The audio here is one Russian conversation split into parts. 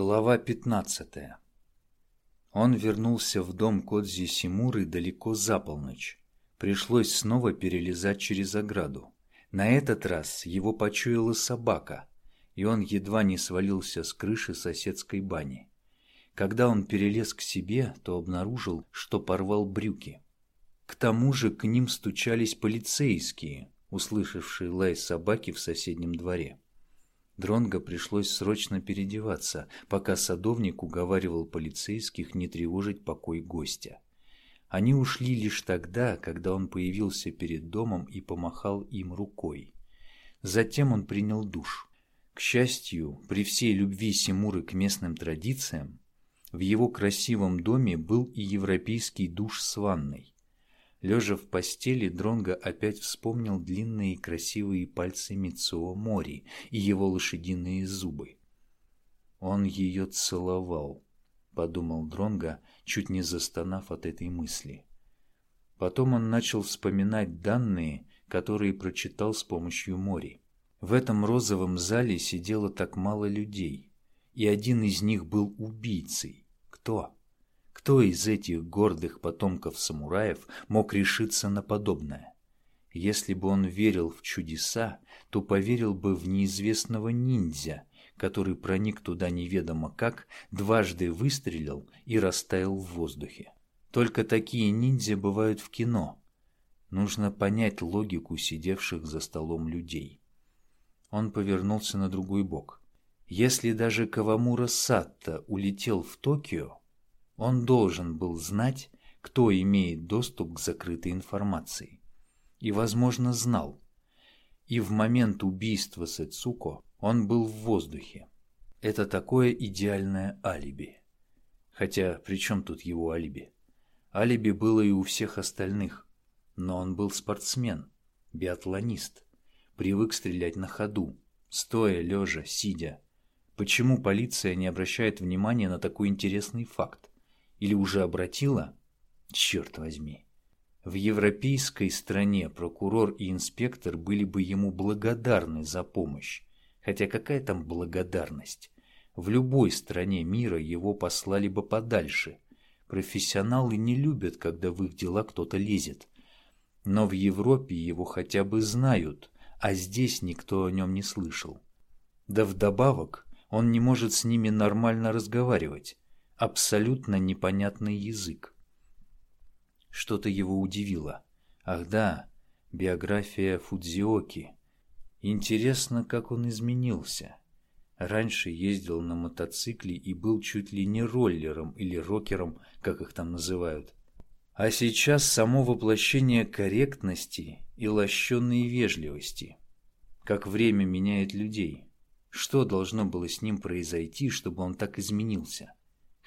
Глава 15 Он вернулся в дом Кодзи Симуры далеко за полночь. Пришлось снова перелезать через ограду. На этот раз его почуяла собака, и он едва не свалился с крыши соседской бани. Когда он перелез к себе, то обнаружил, что порвал брюки. К тому же к ним стучались полицейские, услышавшие лай собаки в соседнем дворе. Дронго пришлось срочно переодеваться, пока садовник уговаривал полицейских не тревожить покой гостя. Они ушли лишь тогда, когда он появился перед домом и помахал им рукой. Затем он принял душ. К счастью, при всей любви Симуры к местным традициям, в его красивом доме был и европейский душ с ванной. Лежа в постели, Дронго опять вспомнил длинные красивые пальцы Мицуо Мори и его лошадиные зубы. «Он ее целовал», — подумал Дронго, чуть не застонав от этой мысли. Потом он начал вспоминать данные, которые прочитал с помощью Мори. В этом розовом зале сидело так мало людей, и один из них был убийцей. Кто? Кто из этих гордых потомков самураев мог решиться на подобное? Если бы он верил в чудеса, то поверил бы в неизвестного ниндзя, который проник туда неведомо как, дважды выстрелил и растаял в воздухе. Только такие ниндзя бывают в кино. Нужно понять логику сидевших за столом людей. Он повернулся на другой бок. Если даже Кавамура Сатта улетел в Токио, он должен был знать, кто имеет доступ к закрытой информации. И, возможно, знал. И в момент убийства Сэцуко он был в воздухе. Это такое идеальное алиби. Хотя при чем тут его алиби? Алиби было и у всех остальных. Но он был спортсмен, биатлонист. Привык стрелять на ходу, стоя, лежа, сидя. Почему полиция не обращает внимания на такой интересный факт? Или уже обратила? Черт возьми. В европейской стране прокурор и инспектор были бы ему благодарны за помощь. Хотя какая там благодарность? В любой стране мира его послали бы подальше. Профессионалы не любят, когда в их дела кто-то лезет. Но в Европе его хотя бы знают, а здесь никто о нем не слышал. Да вдобавок он не может с ними нормально разговаривать абсолютно непонятный язык. Что-то его удивило. Ах да, биография Фудзиоки. Интересно, как он изменился. Раньше ездил на мотоцикле и был чуть ли не роллером или рокером, как их там называют. А сейчас само воплощение корректности и лощенной вежливости. Как время меняет людей. Что должно было с ним произойти, чтобы он так изменился?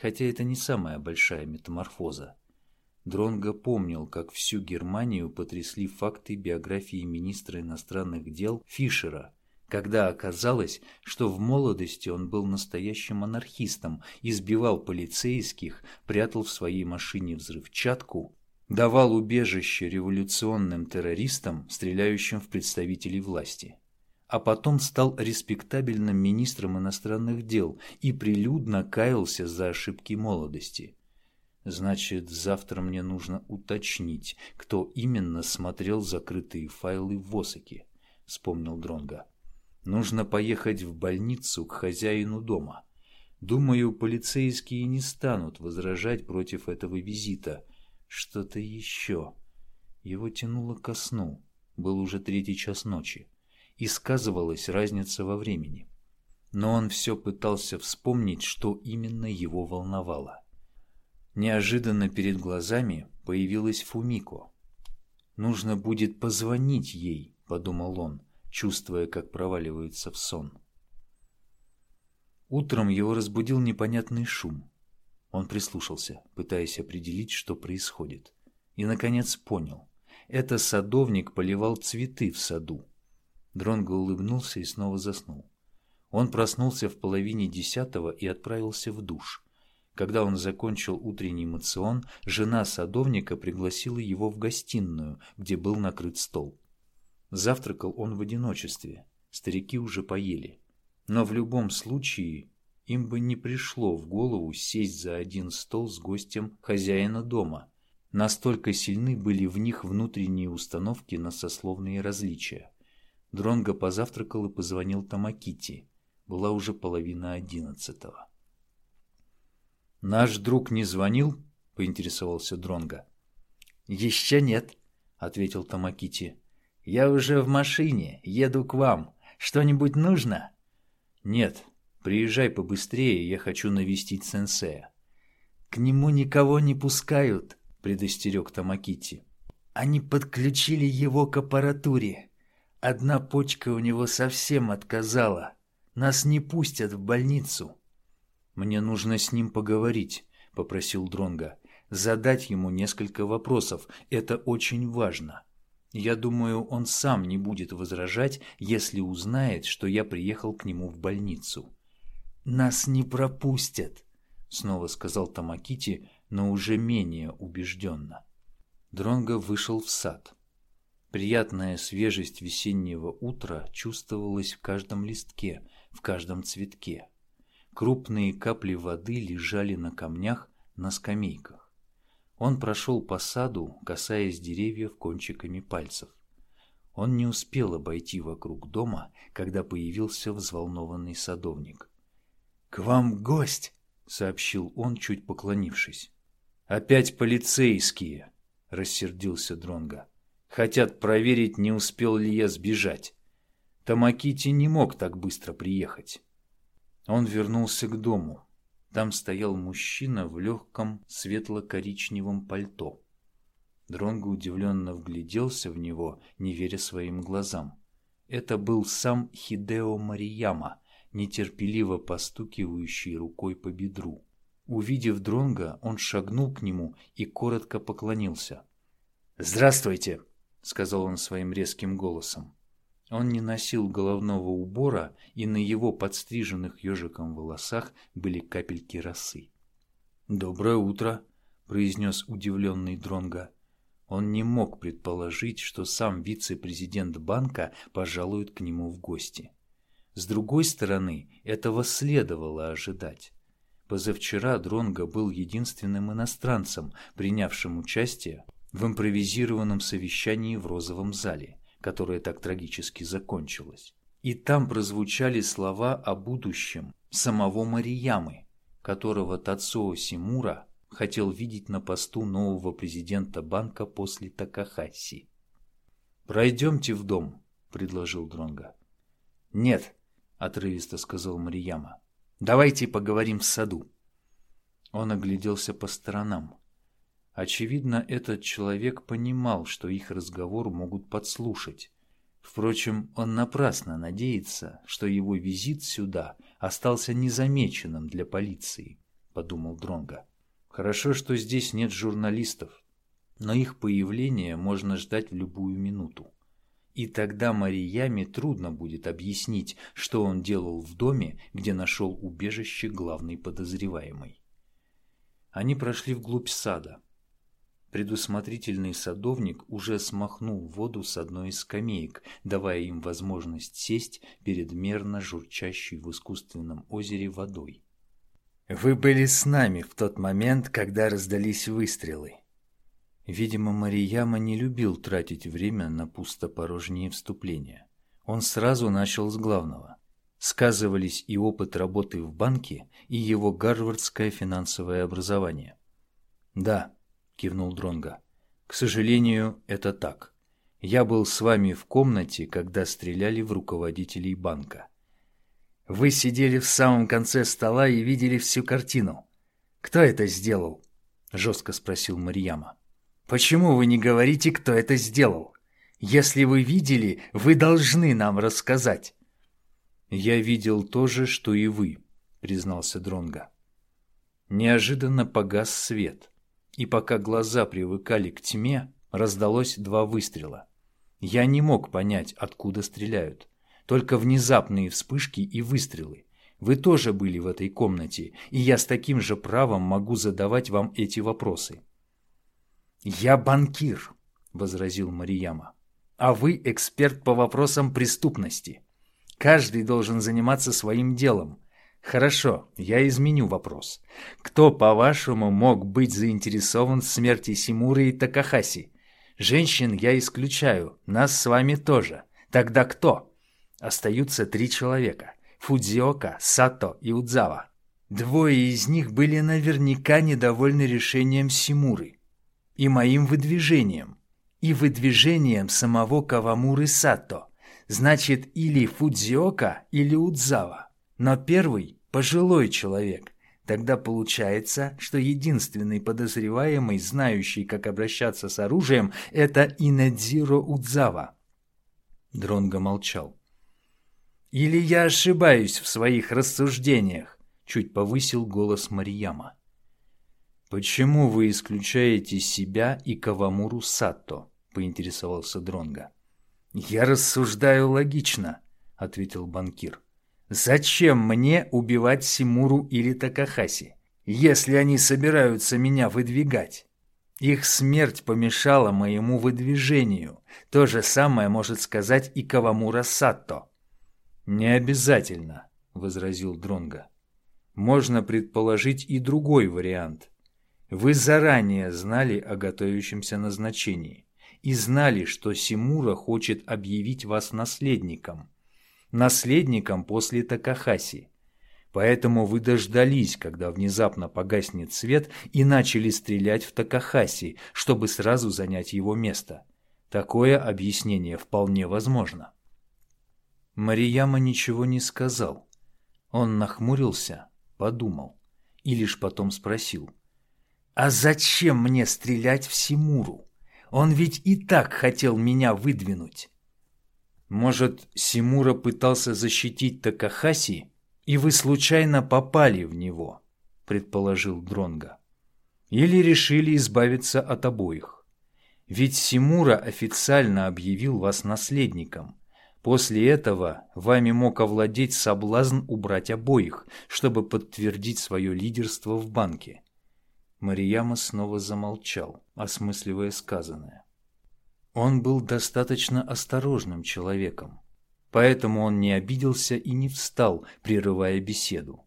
Хотя это не самая большая метаморфоза. Дронго помнил, как всю Германию потрясли факты биографии министра иностранных дел Фишера, когда оказалось, что в молодости он был настоящим анархистом, избивал полицейских, прятал в своей машине взрывчатку, давал убежище революционным террористам, стреляющим в представителей власти а потом стал респектабельным министром иностранных дел и прилюдно каялся за ошибки молодости. Значит, завтра мне нужно уточнить, кто именно смотрел закрытые файлы в Осаке, вспомнил Дронга. Нужно поехать в больницу к хозяину дома. Думаю, полицейские не станут возражать против этого визита. Что-то еще. Его тянуло ко сну. Был уже третий час ночи и сказывалась разница во времени. Но он все пытался вспомнить, что именно его волновало. Неожиданно перед глазами появилась Фумико. «Нужно будет позвонить ей», — подумал он, чувствуя, как проваливается в сон. Утром его разбудил непонятный шум. Он прислушался, пытаясь определить, что происходит. И, наконец, понял. Это садовник поливал цветы в саду. Дронго улыбнулся и снова заснул. Он проснулся в половине десятого и отправился в душ. Когда он закончил утренний мацион, жена садовника пригласила его в гостиную, где был накрыт стол. Завтракал он в одиночестве. Старики уже поели. Но в любом случае им бы не пришло в голову сесть за один стол с гостем хозяина дома. Настолько сильны были в них внутренние установки на сословные различия. Дронго позавтракал и позвонил Тамакити. Была уже половина одиннадцатого. «Наш друг не звонил?» — поинтересовался Дронго. «Еще нет», — ответил Тамакити. «Я уже в машине, еду к вам. Что-нибудь нужно?» «Нет, приезжай побыстрее, я хочу навестить сенсея». «К нему никого не пускают», — предостерег Тамакити. «Они подключили его к аппаратуре. Одна почка у него совсем отказала. Нас не пустят в больницу». «Мне нужно с ним поговорить», — попросил Дронга. «Задать ему несколько вопросов. Это очень важно». Я думаю, он сам не будет возражать, если узнает, что я приехал к нему в больницу. «Нас не пропустят», — снова сказал Тамакити, но уже менее убежденно. Дронго вышел в сад. Приятная свежесть весеннего утра чувствовалась в каждом листке, в каждом цветке. Крупные капли воды лежали на камнях, на скамейках. Он прошел по саду, касаясь деревьев кончиками пальцев. Он не успел обойти вокруг дома, когда появился взволнованный садовник. «К вам гость!» — сообщил он, чуть поклонившись. «Опять полицейские!» — рассердился Дронга. «Хотят проверить, не успел ли я сбежать. Тамакити не мог так быстро приехать». Он вернулся к дому. Там стоял мужчина в легком светло-коричневом пальто. Дронго удивленно вгляделся в него, не веря своим глазам. Это был сам Хидео Марияма, нетерпеливо постукивающий рукой по бедру. Увидев Дронга, он шагнул к нему и коротко поклонился. «Здравствуйте!» — сказал он своим резким голосом. Он не носил головного убора, и на его подстриженных ежиком волосах были капельки росы. «Доброе утро», — произнес удивленный Дронга. Он не мог предположить, что сам вице-президент банка пожалует к нему в гости. С другой стороны, этого следовало ожидать. Позавчера Дронго был единственным иностранцем, принявшим участие в импровизированном совещании в розовом зале которое так трагически закончилось. И там прозвучали слова о будущем самого Мариямы, которого Тацуо Симура хотел видеть на посту нового президента банка после Такахаси. «Пройдемте в дом», — предложил Дронга. «Нет», — отрывисто сказал Марияма. «Давайте поговорим в саду». Он огляделся по сторонам. Очевидно, этот человек понимал, что их разговор могут подслушать. Впрочем, он напрасно надеется, что его визит сюда остался незамеченным для полиции, подумал Дронга. Хорошо, что здесь нет журналистов, но их появление можно ждать в любую минуту. И тогда Марияме трудно будет объяснить, что он делал в доме, где нашел убежище главный подозреваемый. Они прошли вглубь сада. Предусмотрительный садовник уже смахнул воду с одной из скамеек, давая им возможность сесть перед мерно журчащей в искусственном озере водой. «Вы были с нами в тот момент, когда раздались выстрелы». Видимо, Марияма не любил тратить время на пустопорожние вступления. Он сразу начал с главного. Сказывались и опыт работы в банке, и его гарвардское финансовое образование. «Да», кивнул Дронга. К сожалению, это так. Я был с вами в комнате, когда стреляли в руководителей банка. Вы сидели в самом конце стола и видели всю картину. Кто это сделал? жестко спросил Марьяма. Почему вы не говорите, кто это сделал? Если вы видели, вы должны нам рассказать. Я видел то же, что и вы, признался Дронга. Неожиданно погас свет и пока глаза привыкали к тьме, раздалось два выстрела. Я не мог понять, откуда стреляют. Только внезапные вспышки и выстрелы. Вы тоже были в этой комнате, и я с таким же правом могу задавать вам эти вопросы. «Я банкир», — возразил Марияма. «А вы эксперт по вопросам преступности. Каждый должен заниматься своим делом. Хорошо, я изменю вопрос. Кто, по-вашему, мог быть заинтересован в смерти Симуры и Такахаси? Женщин я исключаю, нас с вами тоже. Тогда кто? Остаются три человека. Фудзиока, Сато и Удзава. Двое из них были наверняка недовольны решением Симуры и моим выдвижением, и выдвижением самого Кавамуры Сато. Значит, или Фудзиока, или Удзава. Но первый – пожилой человек. Тогда получается, что единственный подозреваемый, знающий, как обращаться с оружием, это Инадзиро Удзава. Дронго молчал. «Или я ошибаюсь в своих рассуждениях?» Чуть повысил голос Марияма. «Почему вы исключаете себя и Кавамуру Сато?» — поинтересовался Дронга. «Я рассуждаю логично», — ответил банкир. Зачем мне убивать Симуру или Такахаси, если они собираются меня выдвигать? Их смерть помешала моему выдвижению. То же самое может сказать и Кавамура Сатто. Не обязательно, возразил Дронга. Можно предположить и другой вариант. Вы заранее знали о готовящемся назначении и знали, что Симура хочет объявить вас наследником наследником после Такахаси. Поэтому вы дождались, когда внезапно погаснет свет, и начали стрелять в Такахаси, чтобы сразу занять его место. Такое объяснение вполне возможно. Марияма ничего не сказал. Он нахмурился, подумал и лишь потом спросил. «А зачем мне стрелять в Симуру? Он ведь и так хотел меня выдвинуть». Может, Симура пытался защитить Такахаси, и вы случайно попали в него, предположил Дронга. Или решили избавиться от обоих. Ведь Симура официально объявил вас наследником. После этого вами мог овладеть соблазн убрать обоих, чтобы подтвердить свое лидерство в банке. Марияма снова замолчал, осмысливая сказанное. Он был достаточно осторожным человеком, поэтому он не обиделся и не встал, прерывая беседу.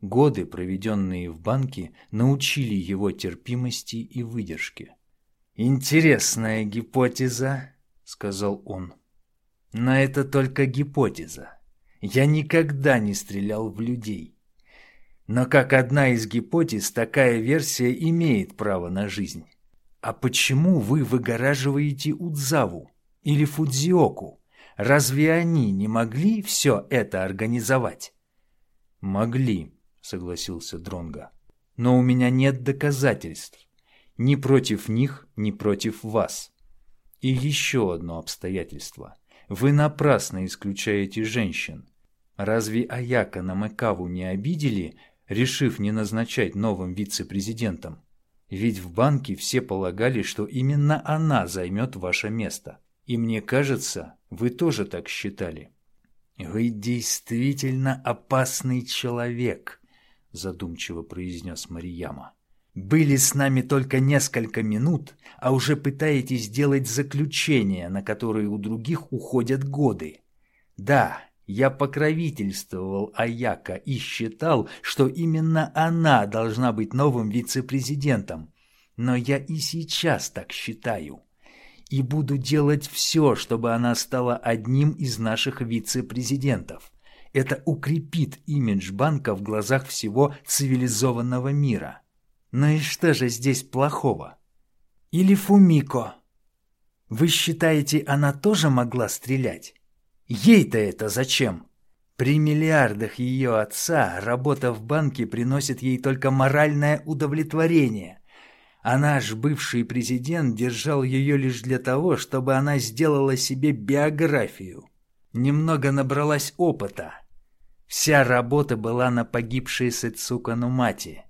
Годы, проведенные в банке, научили его терпимости и выдержке. «Интересная гипотеза», — сказал он. «Но это только гипотеза. Я никогда не стрелял в людей. Но как одна из гипотез, такая версия имеет право на жизнь. «А почему вы выгораживаете Удзаву или Фудзиоку? Разве они не могли все это организовать?» «Могли», — согласился Дронга. «Но у меня нет доказательств. Ни против них, ни против вас. И еще одно обстоятельство. Вы напрасно исключаете женщин. Разве Аяка Намекаву не обидели, решив не назначать новым вице-президентом? Ведь в банке все полагали, что именно она займет ваше место. И мне кажется, вы тоже так считали. «Вы действительно опасный человек», — задумчиво произнес Марияма. «Были с нами только несколько минут, а уже пытаетесь сделать заключение, на которые у других уходят годы. Да, я покровительствовал Аяка и считал, что именно она должна быть новым вице-президентом. Но я и сейчас так считаю. И буду делать все, чтобы она стала одним из наших вице-президентов. Это укрепит имидж банка в глазах всего цивилизованного мира. Ну и что же здесь плохого? Или Фумико? Вы считаете, она тоже могла стрелять? Ей-то это зачем? При миллиардах ее отца работа в банке приносит ей только моральное удовлетворение. А наш бывший президент держал ее лишь для того, чтобы она сделала себе биографию. Немного набралась опыта. Вся работа была на погибшей Сэцука Нумати,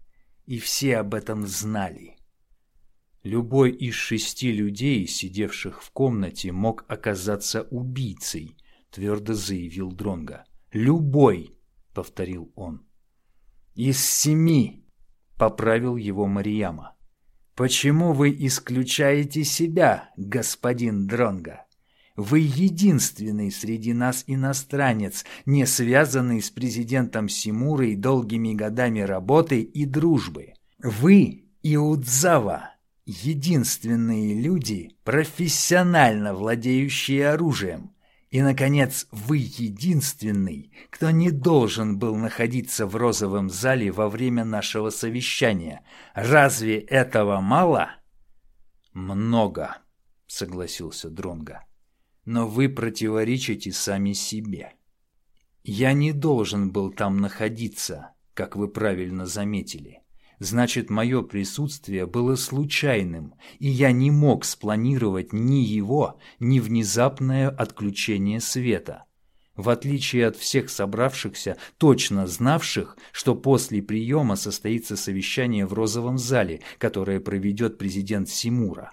и все об этом знали. Любой из шести людей, сидевших в комнате, мог оказаться убийцей, твердо заявил Дронга. Любой, повторил он. Из семи, поправил его Марияма. Почему вы исключаете себя, господин Дронга? Вы единственный среди нас иностранец, не связанный с президентом Симурой долгими годами работы и дружбы. Вы и Удзава – единственные люди, профессионально владеющие оружием. И, наконец, вы единственный, кто не должен был находиться в розовом зале во время нашего совещания. Разве этого мало? Много, согласился Дронга но вы противоречите сами себе. Я не должен был там находиться, как вы правильно заметили. Значит, мое присутствие было случайным, и я не мог спланировать ни его, ни внезапное отключение света. В отличие от всех собравшихся, точно знавших, что после приема состоится совещание в розовом зале, которое проведет президент Симура.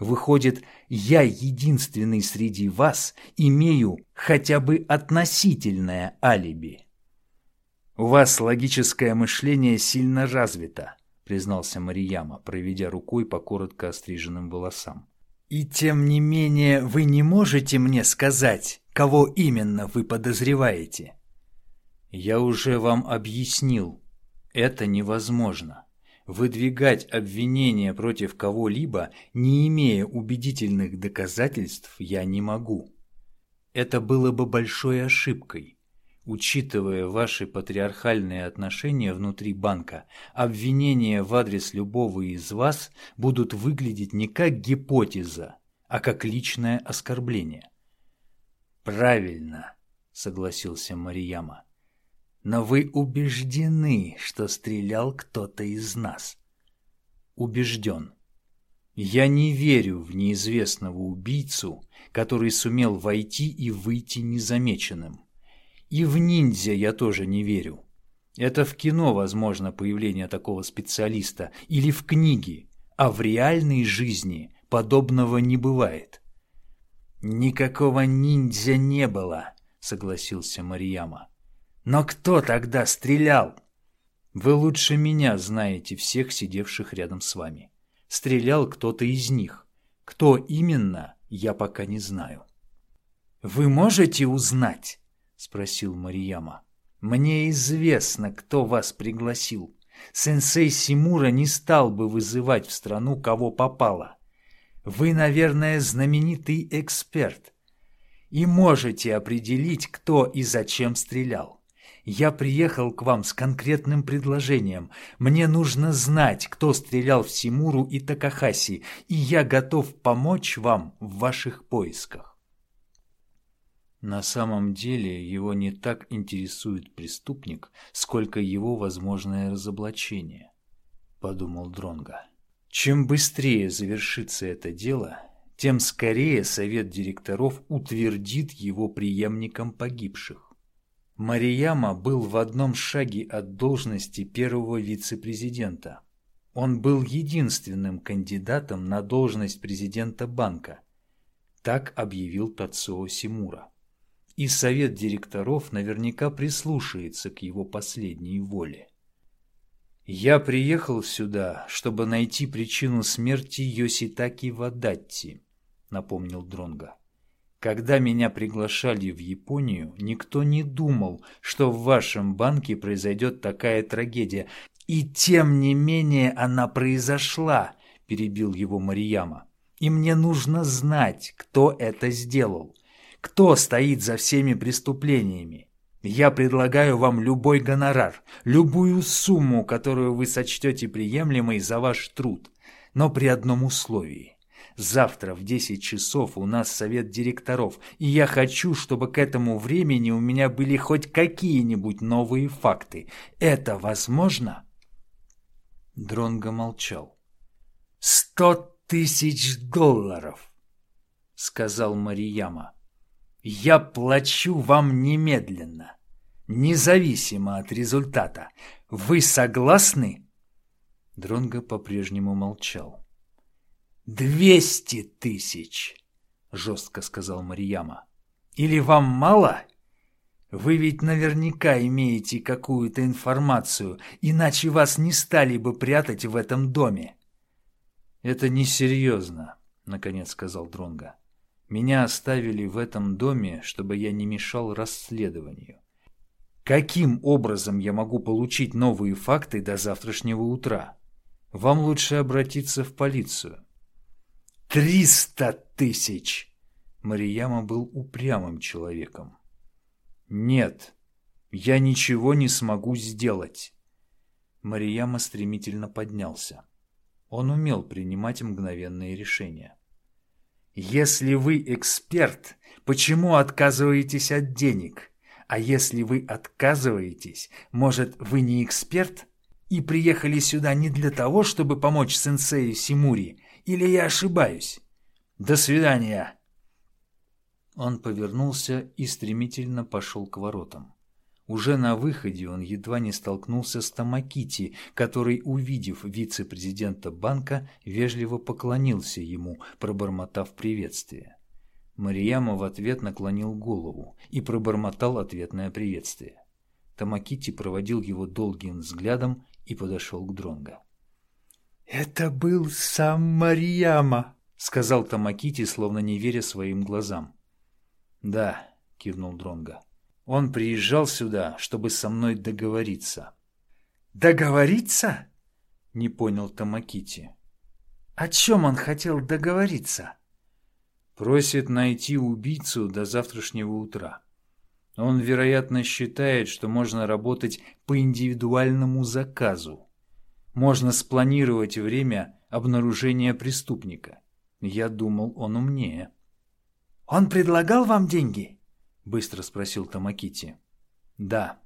Выходит, я единственный среди вас имею хотя бы относительное алиби. У вас логическое мышление сильно развито, признался Марияма, проведя рукой по коротко остриженным волосам. И тем не менее вы не можете мне сказать, кого именно вы подозреваете? Я уже вам объяснил. Это невозможно. Выдвигать обвинения против кого-либо, не имея убедительных доказательств, я не могу. Это было бы большой ошибкой. Учитывая ваши патриархальные отношения внутри банка, обвинения в адрес любого из вас будут выглядеть не как гипотеза, а как личное оскорбление. «Правильно», — согласился Марияма но вы убеждены, что стрелял кто-то из нас. Убежден. Я не верю в неизвестного убийцу, который сумел войти и выйти незамеченным. И в ниндзя я тоже не верю. Это в кино возможно появление такого специалиста или в книге, а в реальной жизни подобного не бывает. «Никакого ниндзя не было», — согласился Марияма. Но кто тогда стрелял? Вы лучше меня знаете всех сидевших рядом с вами. Стрелял кто-то из них. Кто именно, я пока не знаю. Вы можете узнать? Спросил Марияма. Мне известно, кто вас пригласил. Сенсей Симура не стал бы вызывать в страну кого попало. Вы, наверное, знаменитый эксперт. И можете определить, кто и зачем стрелял. Я приехал к вам с конкретным предложением. Мне нужно знать, кто стрелял в Симуру и Такахаси, и я готов помочь вам в ваших поисках. На самом деле его не так интересует преступник, сколько его возможное разоблачение, подумал Дронга. Чем быстрее завершится это дело, тем скорее совет директоров утвердит его преемником погибших. Марияма был в одном шаге от должности первого вице-президента. Он был единственным кандидатом на должность президента банка. Так объявил Тацуо Симура. И совет директоров наверняка прислушается к его последней воле. «Я приехал сюда, чтобы найти причину смерти Йоситаки Вадатти», — напомнил Дронга. Когда меня приглашали в Японию, никто не думал, что в вашем банке произойдет такая трагедия. И тем не менее она произошла, перебил его Марияма. И мне нужно знать, кто это сделал. Кто стоит за всеми преступлениями. Я предлагаю вам любой гонорар, любую сумму, которую вы сочтете приемлемой за ваш труд, но при одном условии. Завтра в 10 часов у нас совет директоров, и я хочу, чтобы к этому времени у меня были хоть какие-нибудь новые факты. Это возможно?» Дронго молчал. «Сто тысяч долларов!» — сказал Марияма. «Я плачу вам немедленно, независимо от результата. Вы согласны?» Дронго по-прежнему молчал. «Двести тысяч!» — жестко сказал Марияма. «Или вам мало? Вы ведь наверняка имеете какую-то информацию, иначе вас не стали бы прятать в этом доме». «Это несерьезно», — наконец сказал Дронга. Меня оставили в этом доме, чтобы я не мешал расследованию. Каким образом я могу получить новые факты до завтрашнего утра? Вам лучше обратиться в полицию. Триста тысяч! Марияма был упрямым человеком. Нет, я ничего не смогу сделать. Марияма стремительно поднялся. Он умел принимать мгновенные решения. Если вы эксперт, почему отказываетесь от денег? А если вы отказываетесь, может, вы не эксперт? И приехали сюда не для того, чтобы помочь сенсею Симури? Или я ошибаюсь? До свидания!» Он повернулся и стремительно пошел к воротам. Уже на выходе он едва не столкнулся с Тамакити, который, увидев вице-президента банка, вежливо поклонился ему, пробормотав приветствие. Марияма в ответ наклонил голову и пробормотал ответное приветствие. Тамакити проводил его долгим взглядом и подошел к Дронго. «Это был сам Марияма», — сказал Тамакити, словно не веря своим глазам. «Да», — кивнул Дронго. Он приезжал сюда, чтобы со мной договориться. «Договориться?» — не понял Тамакити. «О чем он хотел договориться?» «Просит найти убийцу до завтрашнего утра. Он, вероятно, считает, что можно работать по индивидуальному заказу. Можно спланировать время обнаружения преступника. Я думал, он умнее». «Он предлагал вам деньги?» Быстро спросил Тамакити. Да,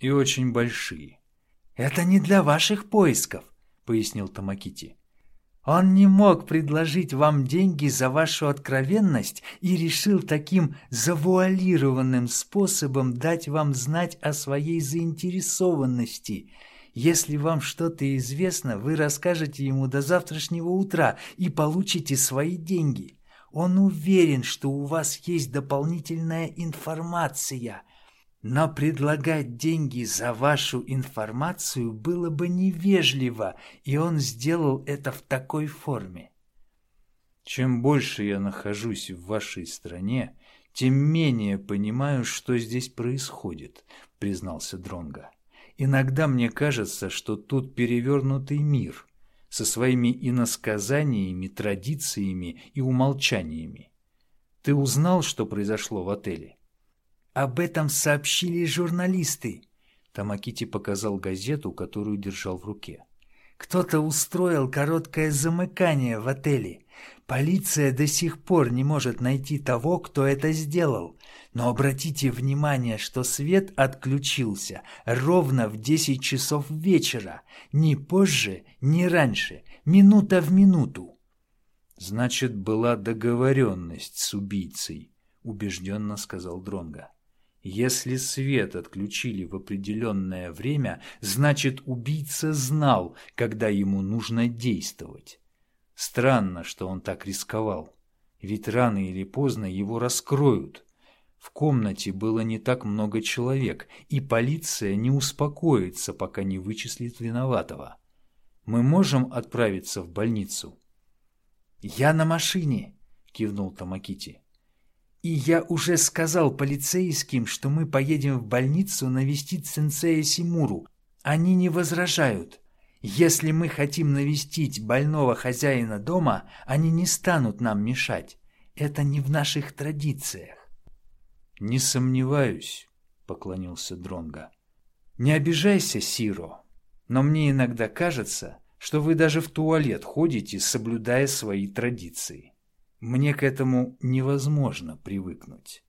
и очень большие. Это не для ваших поисков, пояснил Тамакити. Он не мог предложить вам деньги за вашу откровенность и решил таким завуалированным способом дать вам знать о своей заинтересованности. Если вам что-то известно, вы расскажете ему до завтрашнего утра и получите свои деньги. Он уверен, что у вас есть дополнительная информация, но предлагать деньги за вашу информацию было бы невежливо, и он сделал это в такой форме. Чем больше я нахожусь в вашей стране, тем менее понимаю, что здесь происходит, признался Дронга. Иногда мне кажется, что тут перевернутый мир со своими иносказаниями, традициями и умолчаниями. Ты узнал, что произошло в отеле? Об этом сообщили журналисты. Тамакити показал газету, которую держал в руке. Кто-то устроил короткое замыкание в отеле. Полиция до сих пор не может найти того, кто это сделал. Но обратите внимание, что свет отключился ровно в 10 часов вечера, ни позже, ни раньше, минута в минуту. Значит, была договоренность с убийцей, убежденно сказал Дронга. Если свет отключили в определенное время, значит, убийца знал, когда ему нужно действовать. Странно, что он так рисковал. Ведь рано или поздно его раскроют. В комнате было не так много человек, и полиция не успокоится, пока не вычислит виноватого. Мы можем отправиться в больницу? «Я на машине», — кивнул Тамакити. И я уже сказал полицейским, что мы поедем в больницу навестить сенсея Симуру. Они не возражают. Если мы хотим навестить больного хозяина дома, они не станут нам мешать. Это не в наших традициях. Не сомневаюсь, поклонился Дронга. Не обижайся, Сиро, но мне иногда кажется, что вы даже в туалет ходите, соблюдая свои традиции. Мне к этому невозможно привыкнуть.